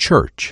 church.